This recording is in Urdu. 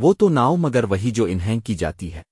وہ تو ناؤ مگر وہی جو انہیں کی جاتی ہے۔